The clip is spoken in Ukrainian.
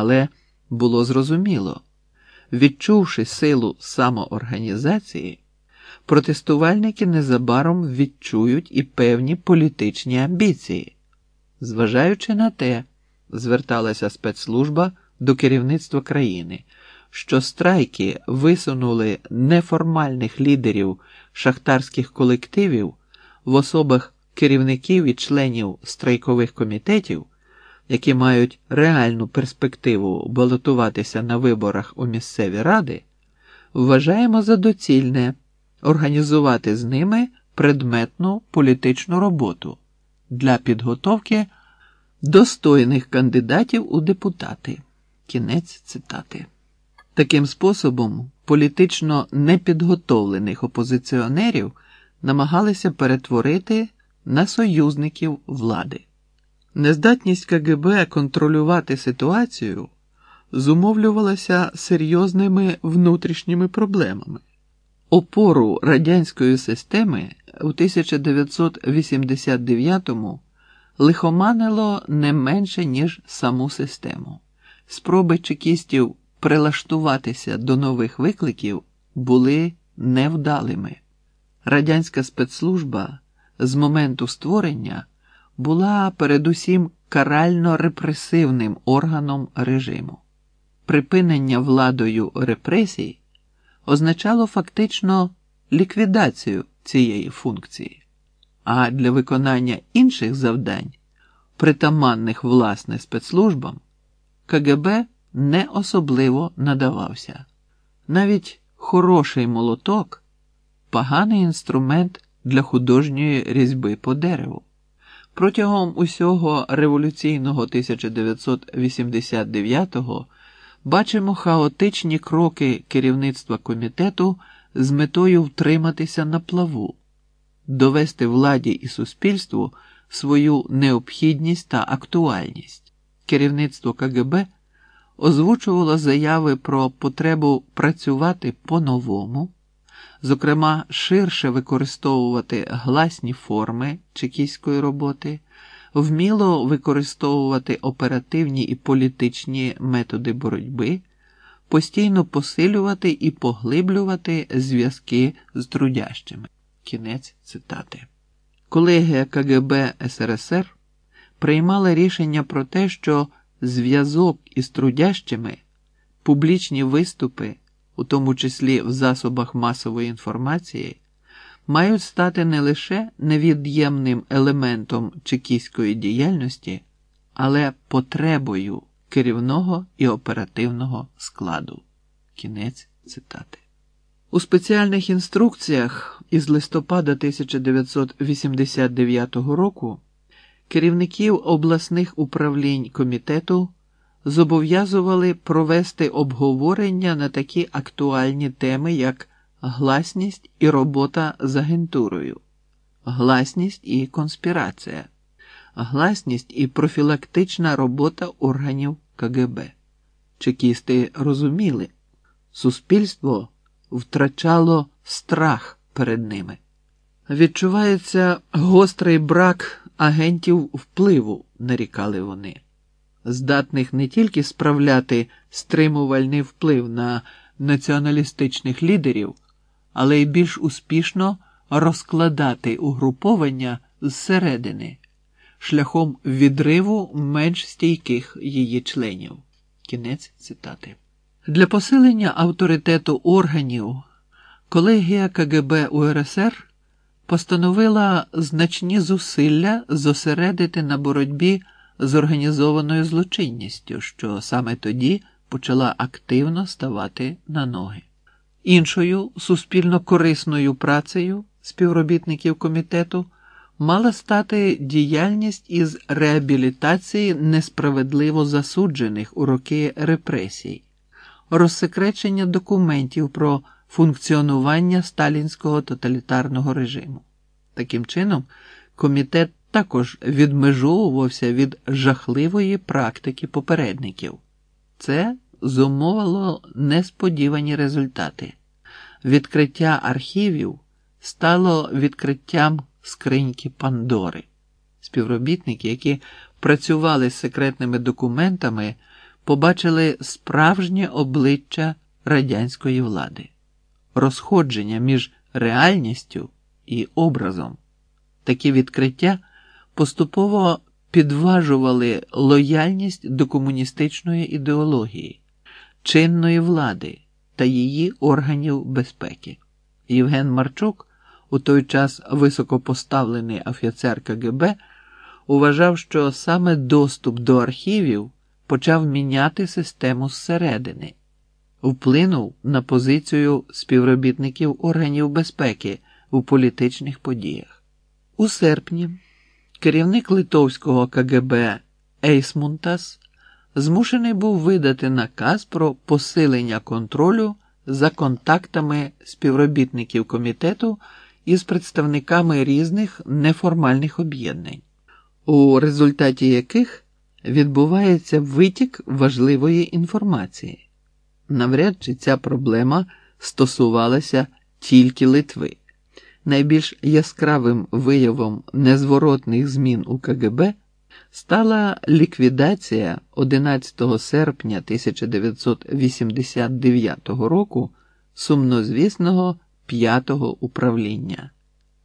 Але було зрозуміло, відчувши силу самоорганізації, протестувальники незабаром відчують і певні політичні амбіції. Зважаючи на те, зверталася спецслужба до керівництва країни, що страйки висунули неформальних лідерів шахтарських колективів в особах керівників і членів страйкових комітетів, які мають реальну перспективу балотуватися на виборах у місцеві ради, вважаємо за доцільне організувати з ними предметну політичну роботу для підготовки достойних кандидатів у депутати. Кінець цитати. Таким способом політично непідготовлених опозиціонерів намагалися перетворити на союзників влади. Нездатність КГБ контролювати ситуацію зумовлювалася серйозними внутрішніми проблемами. Опору радянської системи у 1989-му лихоманило не менше, ніж саму систему. Спроби чекістів прилаштуватися до нових викликів були невдалими. Радянська спецслужба з моменту створення була передусім карально-репресивним органом режиму. Припинення владою репресій означало фактично ліквідацію цієї функції, а для виконання інших завдань, притаманних власне спецслужбам, КГБ не особливо надавався. Навіть хороший молоток поганий інструмент для художньої різьби по дереву. Протягом усього революційного 1989-го бачимо хаотичні кроки керівництва комітету з метою втриматися на плаву, довести владі і суспільству свою необхідність та актуальність. Керівництво КГБ озвучувало заяви про потребу працювати по-новому, зокрема, ширше використовувати гласні форми чекійської роботи, вміло використовувати оперативні і політичні методи боротьби, постійно посилювати і поглиблювати зв'язки з трудящими. Кінець цитати. Колегія КГБ СРСР приймала рішення про те, що зв'язок із трудящими, публічні виступи, у тому числі в засобах масової інформації, мають стати не лише невід'ємним елементом чекістської діяльності, але потребою керівного і оперативного складу. Кінець цитати. У спеціальних інструкціях із листопада 1989 року керівників обласних управлінь комітету зобов'язували провести обговорення на такі актуальні теми, як гласність і робота з агентурою, гласність і конспірація, гласність і профілактична робота органів КГБ. Чекісти розуміли, суспільство втрачало страх перед ними. Відчувається гострий брак агентів впливу, нарікали вони, здатних не тільки справляти стримувальний вплив на націоналістичних лідерів, але й більш успішно розкладати угруповання зсередини шляхом відриву менш стійких її членів. Кінець цитати. Для посилення авторитету органів колегія КГБ УРСР постановила значні зусилля зосередити на боротьбі з організованою злочинністю, що саме тоді почала активно ставати на ноги. Іншою суспільно корисною працею співробітників комітету мала стати діяльність із реабілітації несправедливо засуджених у роки репресій, розсекречення документів про функціонування сталінського тоталітарного режиму. Таким чином, комітет також відмежовувався від жахливої практики попередників. Це зумовило несподівані результати. Відкриття архівів стало відкриттям скриньки Пандори. Співробітники, які працювали з секретними документами, побачили справжнє обличчя радянської влади, розходження між реальністю і образом. Такі відкриття поступово підважували лояльність до комуністичної ідеології, чинної влади та її органів безпеки. Євген Марчук, у той час високопоставлений офіцер КГБ, вважав, що саме доступ до архівів почав міняти систему зсередини, вплинув на позицію співробітників органів безпеки у політичних подіях. У серпні керівник литовського КГБ Ейсмунтас змушений був видати наказ про посилення контролю за контактами співробітників комітету із представниками різних неформальних об'єднань, у результаті яких відбувається витік важливої інформації. Навряд чи ця проблема стосувалася тільки Литви. Найбільш яскравим виявом незворотних змін у КГБ стала ліквідація 11 серпня 1989 року сумнозвісного п'ятого управління.